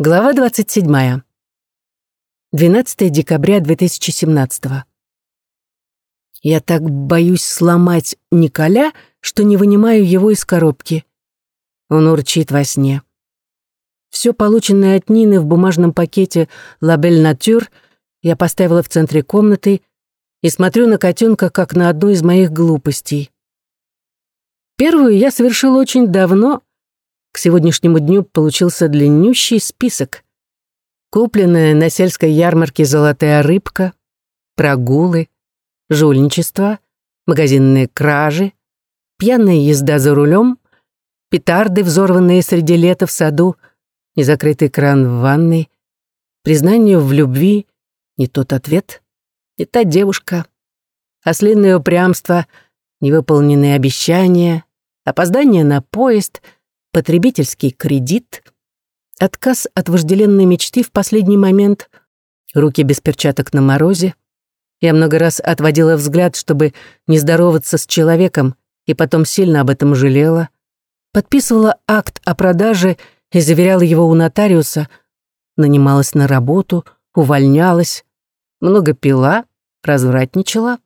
Глава 27. 12 декабря 2017. Я так боюсь сломать Николя, что не вынимаю его из коробки. Он урчит во сне. Все полученное от Нины в бумажном пакете «Лабель Натюр» я поставила в центре комнаты и смотрю на котенка, как на одну из моих глупостей. Первую я совершила очень давно, к сегодняшнему дню получился длиннющий список. Купленная на сельской ярмарке золотая рыбка, прогулы, жульничество, магазинные кражи, пьяная езда за рулем, петарды, взорванные среди лета в саду, незакрытый кран в ванной, признание в любви, не тот ответ, не та девушка, ослиное упрямство, невыполненные обещания, опоздание на поезд — потребительский кредит, отказ от вожделенной мечты в последний момент, руки без перчаток на морозе. Я много раз отводила взгляд, чтобы не здороваться с человеком, и потом сильно об этом жалела. Подписывала акт о продаже и заверяла его у нотариуса, нанималась на работу, увольнялась, много пила, развратничала,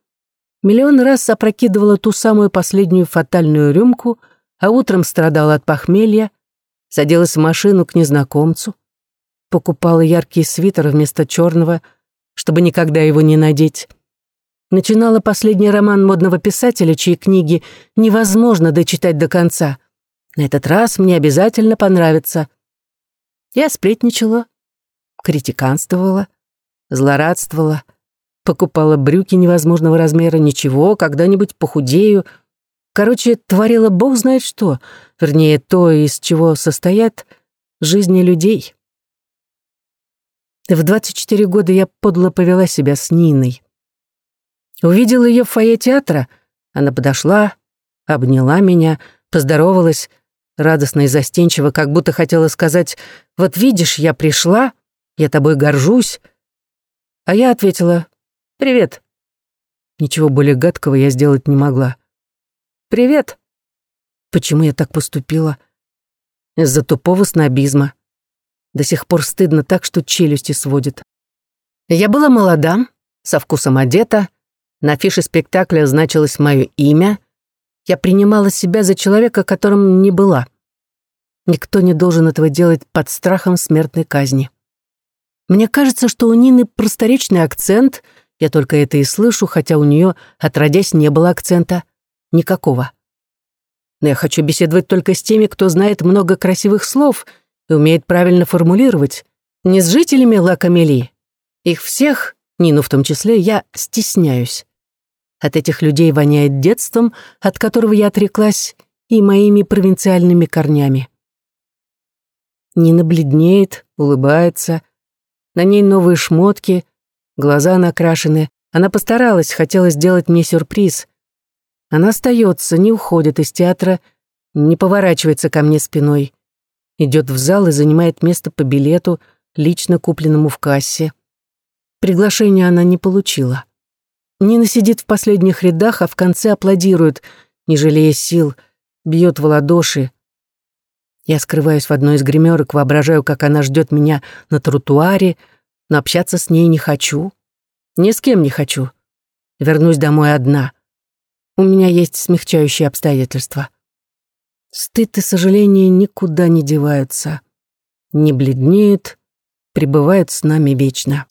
миллион раз опрокидывала ту самую последнюю фатальную рюмку — а утром страдала от похмелья, садилась в машину к незнакомцу, покупала яркий свитер вместо черного, чтобы никогда его не надеть. Начинала последний роман модного писателя, чьи книги невозможно дочитать до конца. На этот раз мне обязательно понравится. Я сплетничала, критиканствовала, злорадствовала, покупала брюки невозможного размера, ничего, когда-нибудь похудею — Короче, творила бог знает что, вернее, то, из чего состоят жизни людей. В 24 года я подло повела себя с Ниной. Увидела ее в фойе театра, она подошла, обняла меня, поздоровалась, радостно и застенчиво, как будто хотела сказать «Вот видишь, я пришла, я тобой горжусь». А я ответила «Привет». Ничего более гадкого я сделать не могла. «Привет!» Почему я так поступила? Из-за тупого снобизма. До сих пор стыдно так, что челюсти сводит. Я была молода, со вкусом одета, на афише спектакля значилось мое имя. Я принимала себя за человека, которым не была. Никто не должен этого делать под страхом смертной казни. Мне кажется, что у Нины просторечный акцент, я только это и слышу, хотя у нее, отродясь, не было акцента никакого. Но я хочу беседовать только с теми, кто знает много красивых слов и умеет правильно формулировать, не с жителями Лакамели. Их всех, Нину в том числе, я стесняюсь. От этих людей воняет детством, от которого я отреклась, и моими провинциальными корнями. Нина бледнеет, улыбается. На ней новые шмотки, глаза накрашены. Она постаралась, хотела сделать мне сюрприз. Она остается, не уходит из театра, не поворачивается ко мне спиной. Идет в зал и занимает место по билету, лично купленному в кассе. Приглашение она не получила. Нина сидит в последних рядах, а в конце аплодирует, не жалея сил, бьет в ладоши. Я скрываюсь в одной из гримерок, воображаю, как она ждет меня на тротуаре, но общаться с ней не хочу. Ни с кем не хочу. Вернусь домой одна. У меня есть смягчающие обстоятельства. Стыд и сожаление никуда не деваются, не бледнеют, пребывают с нами вечно.